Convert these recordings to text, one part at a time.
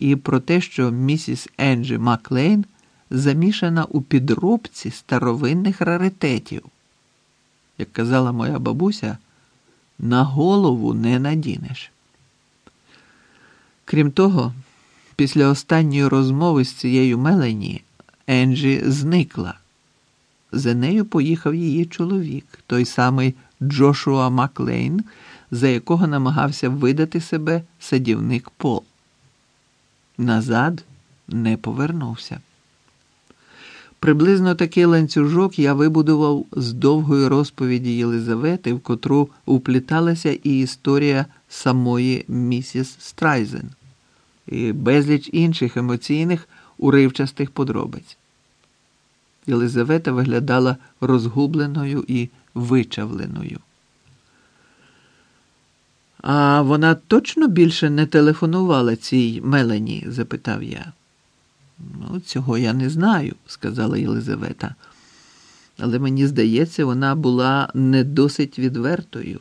і про те, що місіс Енджі Маклейн замішана у підробці старовинних раритетів. Як казала моя бабуся, на голову не надінеш. Крім того, після останньої розмови з цією Мелені Енджі зникла. За нею поїхав її чоловік, той самий Джошуа Маклейн, за якого намагався видати себе садівник Пол. Назад не повернувся. Приблизно такий ланцюжок я вибудував з довгої розповіді Єлизавети, в котру упліталася і історія самої місіс Страйзен, і безліч інших емоційних уривчастих подробиць. Єлизавета виглядала розгубленою і вичавленою. А вона точно більше не телефонувала цій Мелані? запитав я. Ну, цього я не знаю, сказала Єлизавета. Але мені здається, вона була не досить відвертою.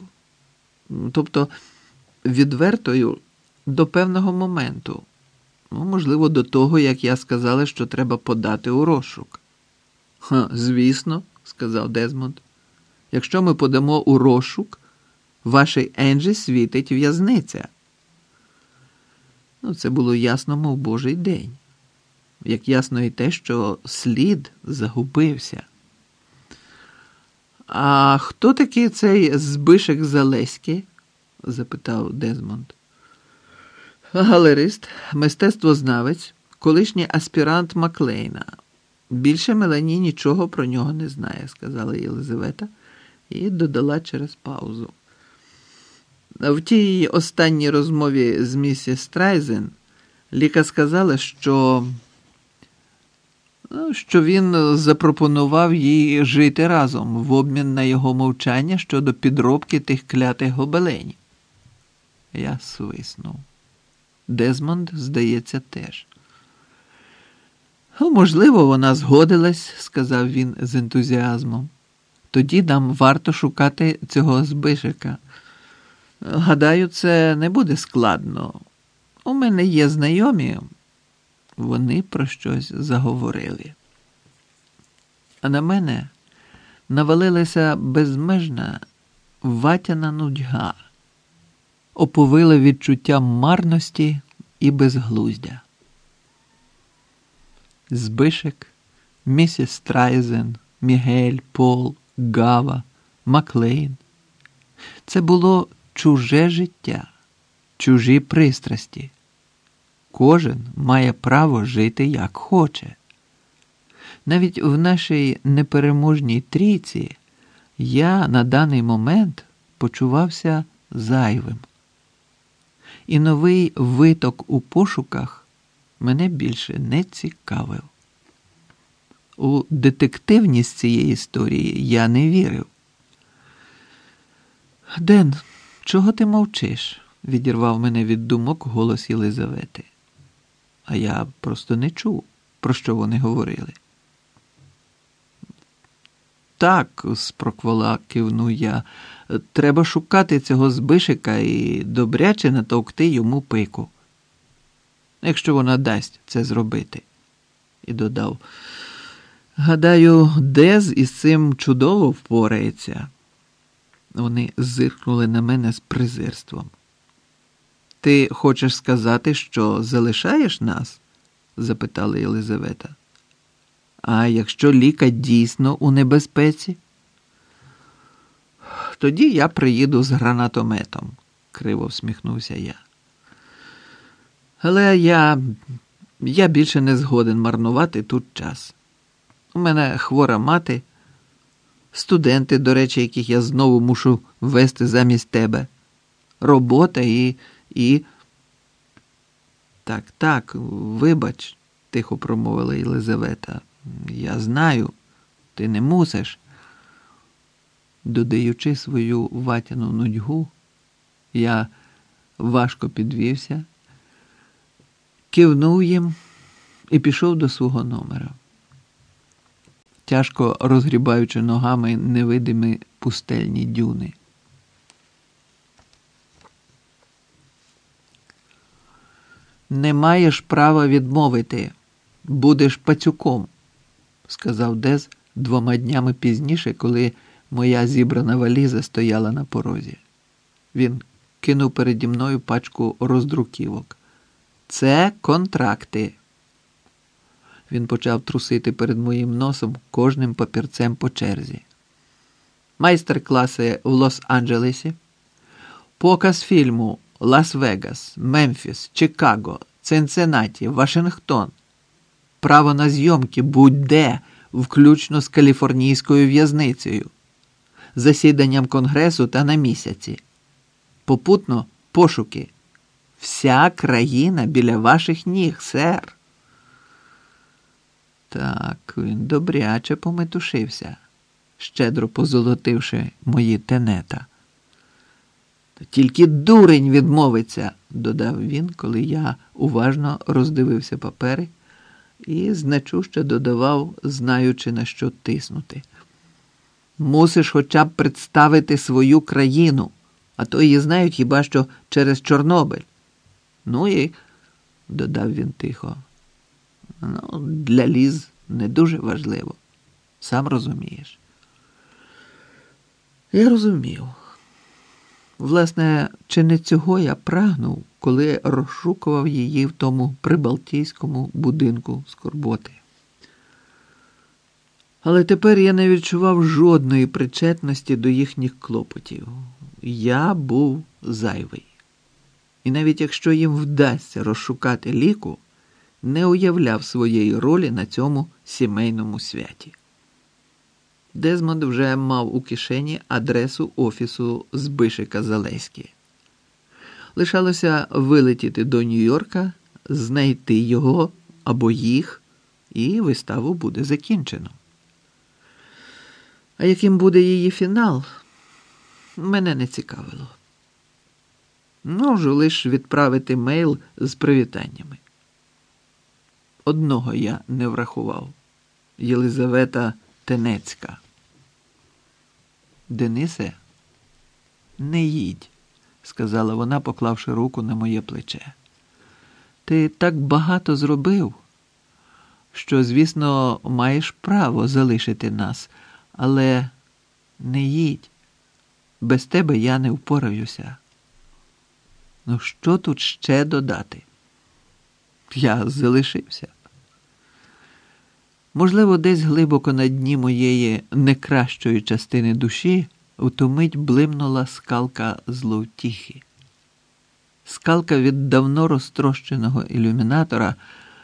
Тобто відвертою до певного моменту. Ну, можливо, до того, як я сказала, що треба подати у розшук. «Ха, Звісно, сказав Дезмонд. Якщо ми подамо у розшук, вашій Енджі світить в'язниця. Ну, це було ясно, мов божий день. Як ясно і те, що слід загубився. А хто такий цей Збишек Залеський? запитав Дезмонд. Галерист, мистецтвознавець, колишній аспірант Маклейна. Більше Мелані нічого про нього не знає, сказала Єлизавета і додала через паузу. В тій останній розмові з місіс Страйзен Ліка сказала, що ну, що він запропонував їй жити разом в обмін на його мовчання щодо підробки тих клятих гобеленів. Я свиснув. Дезмонд, здається, теж. «Ну, можливо, вона згодилась, сказав він з ентузіазмом. Тоді нам варто шукати цього збишика. Гадаю, це не буде складно. У мене є знайомі. Вони про щось заговорили. А на мене навалилася безмежна ватяна нудьга, оповила відчуття марності і безглуздя. Збишек, місіс Страйзен, Мігель, Пол, Гава, Маклейн. Це було чуже життя, чужі пристрасті. Кожен має право жити як хоче. Навіть в нашій непереможній трійці я на даний момент почувався зайвим. І новий виток у пошуках мене більше не цікавив. У детективність цієї історії я не вірив. Ден, чого ти мовчиш? відірвав мене від думок голос Єлизавети. А я просто не чув, про що вони говорили. Так, спроквола, кивнув я, треба шукати цього збишика і добряче натовкти йому пику. Якщо вона дасть це зробити. І додав. Гадаю, Дез із цим чудово впорається. Вони зиркнули на мене з презирством. Ти хочеш сказати, що залишаєш нас? запитала Єлизавета. А якщо ліка дійсно у небезпеці? Тоді я приїду з гранатометом, криво всміхнувся я. Але я я більше не згоден марнувати тут час. У мене хвора мати, студенти, до речі, яких я знову мушу вести замість тебе, робота і. і. Так, так, вибач, тихо промовила Єлизавета. Я знаю, ти не мусиш. Додаючи свою ватяну нудьгу, я важко підвівся, кивнув їм і пішов до свого номера. Тяжко розгрібаючи ногами невидимі пустельні дюни. Не маєш права відмовити, будеш пацюком, сказав Дез двома днями пізніше, коли моя зібрана валіза стояла на порозі. Він кинув переді мною пачку роздруківок. Це контракти. Він почав трусити перед моїм носом кожним папірцем по черзі. Майстер-класи в Лос-Анджелесі, показ фільму Лас-Вегас, Мемфіс, Чикаго, Цинциннаті, Вашингтон. Право на зйомки будь-де, включно з каліфорнійською в'язницею, засіданням конгресу та на місяці. Попутно пошуки. Вся країна біля ваших ніг, сер. Так, він добряче пометушився, щедро позолотивши мої тенета. Тільки дурень відмовиться, додав він, коли я уважно роздивився папери і значуще додавав, знаючи, на що тиснути. Мусиш хоча б представити свою країну, а то її знають хіба що через Чорнобиль. Ну і, додав він тихо, ну, для ліз не дуже важливо. Сам розумієш. Я розумів. Власне, чи не цього я прагнув, коли розшукував її в тому прибалтійському будинку скорботи. Але тепер я не відчував жодної причетності до їхніх клопотів. Я був зайвий. І навіть якщо їм вдасться розшукати ліку, не уявляв своєї ролі на цьому сімейному святі. Дезмонд вже мав у кишені адресу офісу Збишика Залеськи. Лишалося вилетіти до Нью-Йорка, знайти його або їх, і виставу буде закінчено. А яким буде її фінал, мене не цікавило. Можу лише відправити мейл з привітаннями. Одного я не врахував Єлизавета Тенецька. Денисе, не їдь, сказала вона, поклавши руку на моє плече. Ти так багато зробив, що, звісно, маєш право залишити нас, але не їдь. Без тебе я не впораюся. Ну, що тут ще додати? Я залишився. Можливо, десь глибоко на дні моєї некращої частини душі в ту мить блимнула скалка зловтіхи. Скалка від давно розтрощеного ілюмінатора.